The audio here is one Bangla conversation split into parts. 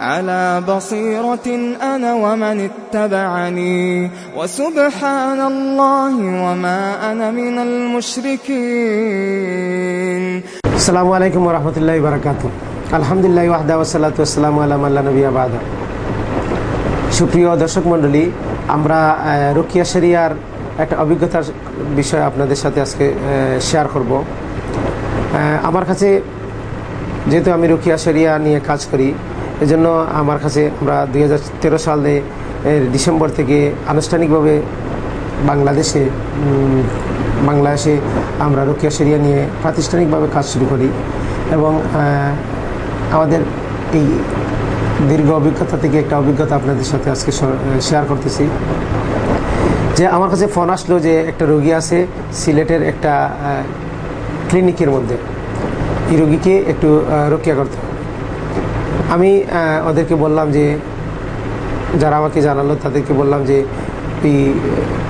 على بصيرة أنا ومن اتبعني وسبحان الله وما أنا من المشركين আসসালামু আলাইকুম রহমতুল্লাহ বারাকাতু আলহামদুলিল্লাহ ওয়াহদা ওসালাত আসসালাম আলাম আল্লাহ নবী আবাদা সুপ্রিয় দর্শক মণ্ডলী আমরা আহ, রুকিয়া শরিয়ার একটা অভিজ্ঞতার বিষয় আপনাদের সাথে আজকে শেয়ার করব আহ, আমার কাছে যেহেতু আমি রুকিয়া শরিয়া নিয়ে কাজ করি এজন্য আমার কাছে আমরা দু হাজার তেরো সালে ডিসেম্বর থেকে আনুষ্ঠানিকভাবে বাংলাদেশে বাংলাদেশে আমরা রুকিয়া সেরিয়া নিয়ে প্রাতিষ্ঠানিকভাবে কাজ শুরু করি এবং আমাদের এই দীর্ঘ অভিজ্ঞতা থেকে একটা অভিজ্ঞতা আপনাদের সাথে আজকে শেয়ার করতেছি যে আমার কাছে ফোন আসলো যে একটা রোগী আছে সিলেটের একটা ক্লিনিকের মধ্যে এই রোগীকে একটু রক্ষা করতে হবে। আমি ওদেরকে বললাম যে, যারা আমাকে জানালো, তাদেরকে বললাম যে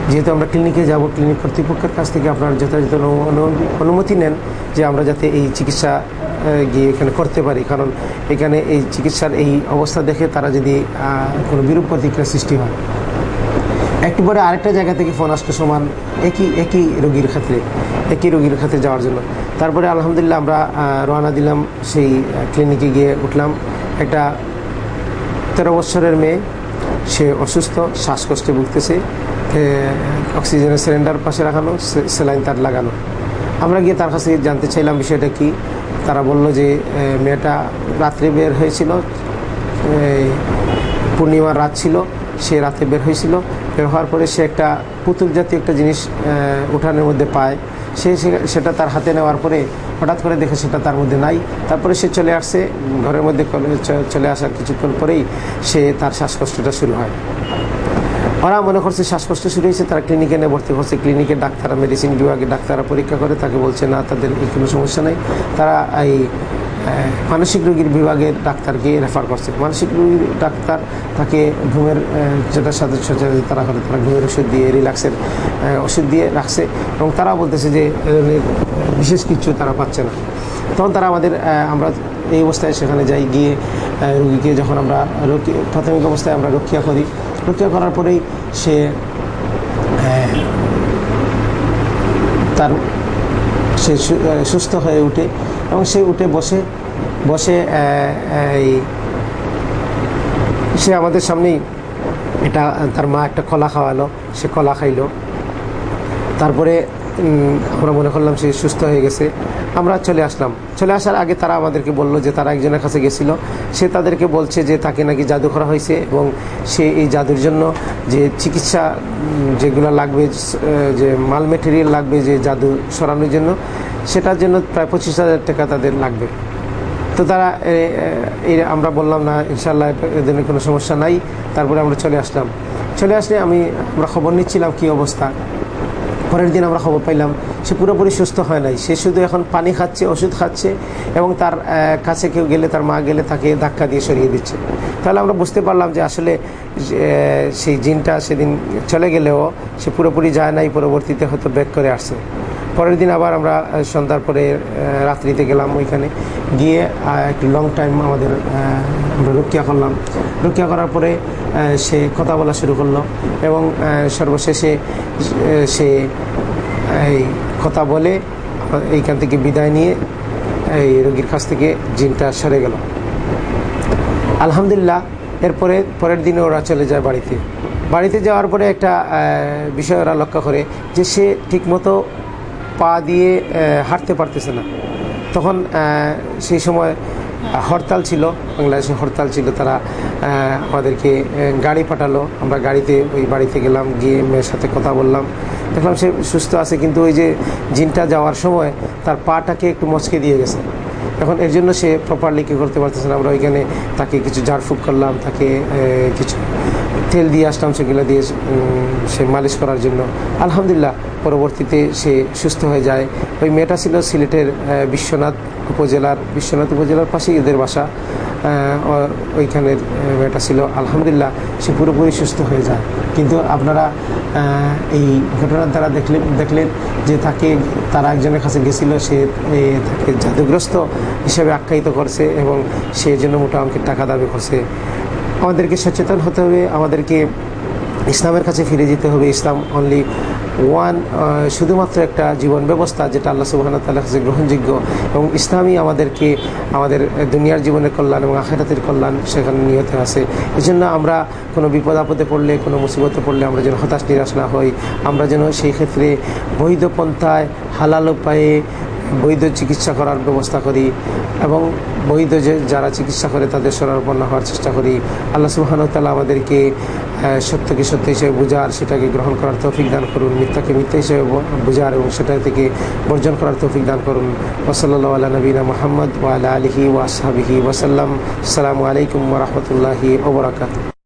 যেহেতু আমরা ক্লিনিকে যাব, ক্লিনিক কর্তৃপক্ষের কাছ থেকে আপনার যথাযথ অনু- অনু- অনুমতি নেন যে আমরা যাতে এই চিকিৎসা গিয়ে এখানে করতে পারি। কারণ এখানে এই চিকিৎসার এই অবস্থা দেখে তারা যদি কোনো বিরূপ প্রতিক্রিয়া সৃষ্টি হয়। একটু পরে আরেকটা জায়গা থেকে ফোন আসলো সমান, একই একই রোগীর ক্ষেত্রে, একই রোগীর ক্ষেত্রে যাওয়ার জন্য। তারপরে আলহামদুলিল্লাহ আমরা রওনা দিলাম সেই ক্লিনিকে গিয়ে উঠলাম। একটা তেরো বছরের মেয়ে, সে অসুস্থ, শ্বাসকষ্টে ভুগতেছে অক্সিজেনের সিলিন্ডার পাশে রাখানো সেলাইন তার লাগানো আমরা গিয়ে তার কাছে জানতে চাইলাম বিষয়টা কি। তারা বলল যে মেয়েটা রাত্রে বের হয়েছিল পূর্ণিমার রাত ছিল, সে রাতে বের হয়েছিল। বের হওয়ার পরে সে একটা পুতুল জাতীয় একটা জিনিস উঠানের মধ্যে পায়। সে সেটা তার হাতে নেওয়ার পরে হঠাৎ করে দেখে সেটা তার মধ্যে নাই। তারপরে সে চলে আসছে, ঘরের মধ্যে চলে আসার কিছুক্ষণ পরেই সে তার শ্বাসকষ্টটা শুরু হয়। ওরা মনে করছে শ্বাসকষ্ট শুরু হয়েছে, তারা ক্লিনিকে নিয়ে ভর্তি করছে ক্লিনিকে ডাক্তাররা মেডিসিন বিভাগে ডাক্তাররা পরীক্ষা করে, তাকে বলছে, না, তাদের কোনো সমস্যা নেই। তারা এই মানসিক রোগীর বিভাগের ডাক্তারকে রেফার করছে। মানসিক রোগীর ডাক্তার তাকে ঘুমের যেটা সাথে তারা করে তারা ঘুমের ওষুধ দিয়ে রিল্যাক্সের ওষুধ দিয়ে রাখছে এবং তারা বলতেছে যে বিশেষ কিছু তারা পাচ্ছে না। তখন তারা আমাদের আমরা এই অবস্থায় সেখানে যাই গিয়ে রুগীকে যখন আমরা প্রাথমিক অবস্থায় আমরা রক্ষা করি। রক্ষা করার পরেই সে তার সে সুস্থ হয়ে উঠে এবং সে উঠে বসে বসে এই, সে আমাদের সামনেই এটা, তার মা একটা কলা খাওয়ালো, সে কলা খাইলো। তারপরে আমরা মনে করলাম সে সুস্থ হয়ে গেছে। আমরা চলে আসলাম। চলে আসার আগে তারা আমাদেরকে বলল যে তারা একজনের কাছে গেছিল। সে তাদেরকে বলছে যে তাকে নাকি জাদু করা হয়েছে এবং সে এই জাদুর জন্য যে চিকিৎসা যেগুলো লাগবে যে মাল মেটেরিয়াল লাগবে, যে জাদু সরানোর জন্য, সেটার জন্য প্রায় পঁচিশ হাজার টাকা তাদের লাগবে। তো তারা এই আমরা বললাম, না ইনশাল্লাহ এদের কোনো সমস্যা নাই। তারপরে আমরা চলে আসলাম। চলে আসলে আমি, আমরা খবর নিচ্ছিলাম কি অবস্থা। পরের দিন আমরা খবর পাইলাম, সে পুরোপুরি সুস্থ হয় নাই। সে শুধু এখন পানি খাচ্ছে, ওষুধ খাচ্ছে এবং তার কাছে কেউ গেলে, তার মা গেলে তাকে ধাক্কা দিয়ে সরিয়ে দিচ্ছে। তাহলে আমরা বুঝতে পারলাম যে আসলে সেই জিনটা সেদিন চলে গেলেও সে পুরোপুরি যায় নাই, পরবর্তীতে হয়তো ব্যাক করে আসছে। পরের দিন আবার আমরা সন্ধ্যার পরে রাত্রিতে গেলাম ওইখানে। গিয়ে একটু লং টাইম আমাদের আমরা রক্ষা করলাম। রক্ষা করার পরে সে কথা বলা শুরু করল এবং সর্বশেষে সে, এই কথা বলে, এইখান থেকে বিদায় নিয়ে, এই রোগীর কাছ থেকে জিনটা সরে গেল। আলহামদুলিল্লাহ, এরপরে পরের দিনে ওরা চলে যায় বাড়িতে। বাড়িতে যাওয়ার পরে একটা বিষয় ওরা লক্ষ্য করে যে সে ঠিকমতো পা দিয়ে হাঁটতে পারতেছে না। তখন সেই সময় হরতাল ছিল, বাংলাদেশে হরতাল ছিল, তারা আমাদেরকে গাড়ি পাঠালো। আমরা গাড়িতে ওই বাড়িতে গেলাম, গিয়ে মেয়ের সাথে কথা বললাম। দেখলাম সে সুস্থ আছে, কিন্তু ওই যে জিনটা যাওয়ার সময়, তার পাটাকে একটু মচকে দিয়ে গেছে। এখন এর জন্য সে প্রপারলি কী করতে পারতেছে না, আমরা ওইখানে তাকে কিছু ঝাড়ফুঁক করলাম, তাকে কিছু তেল দিয়ে আসলাম, সেগুলো দিয়ে সে মালিশ করার জন্য। আলহামদুলিল্লাহ, পরবর্তীতে সে সুস্থ হয়ে যায়। ওই মেয়েটা ছিল সিলেটের বিশ্বনাথ উপজেলার বিশ্বনাথ উপজেলার পাশেই এদের বাসা। ওইখানের মেয়েটা ছিল। আলহামদুলিল্লাহ, সে পুরোপুরি সুস্থ হয়ে যায়। কিন্তু আপনারা এই ঘটনার দ্বারা দেখলেন দেখলেন যে তাকে, তারা একজনের কাছে গেছিল, সে তাকে জাদুগ্রস্ত হিসেবে আখ্যায়িত করছে এবং সে জন্য মোটা অঙ্কের টাকা দাবি করছে। আমাদেরকে সচেতন হতে হবে, আমাদেরকে ইসলামের কাছে ফিরে যেতে হবে। ইসলাম অনলি ওয়ান শুধুমাত্র একটা জীবন ব্যবস্থা যেটা আল্লাহ সুবাহ তাল্লাহ কাছে গ্রহণযোগ্য এবং ইসলামই আমাদেরকে, আমাদের দুনিয়ার জীবনের কল্যাণ এবং আখেরাতের কল্যাণ সেখানে নিহত আছে। এই জন্য আমরা কোনো বিপদ আপদে পড়লে, কোনো মুসিবতে পড়লে আমরা যেন হতাশ, নিরাশ না হই। আমরা যেন সেই ক্ষেত্রে বৈধ পন্থায়, হালাল উপায়ে বৈধ চিকিৎসা করার ব্যবস্থা করি এবং বৈধ যে যারা চিকিৎসা করে তাদের শরণাপন্ন হওয়ার চেষ্টা করি। আল্লাহ সুবাহানুতাল্লাহ আমাদেরকে সত্যকে সত্য হিসেবে বোঝার, সেটাকে গ্রহণ করার তৌফিক দান করুন, মিথ্যাকে মিথ্যা হিসেবে বোঝার এবং সেটা থেকে বর্জন করার তৌফিক দান করুন। ওসল্লা আল্লাহ নবীনা মোহাম্মদ ওয়ালা আলহি ওয়াসাবিহি ওসাল্লাম আসসালামু আলাইকুম রহমতুল্লাহি ওবরাকাত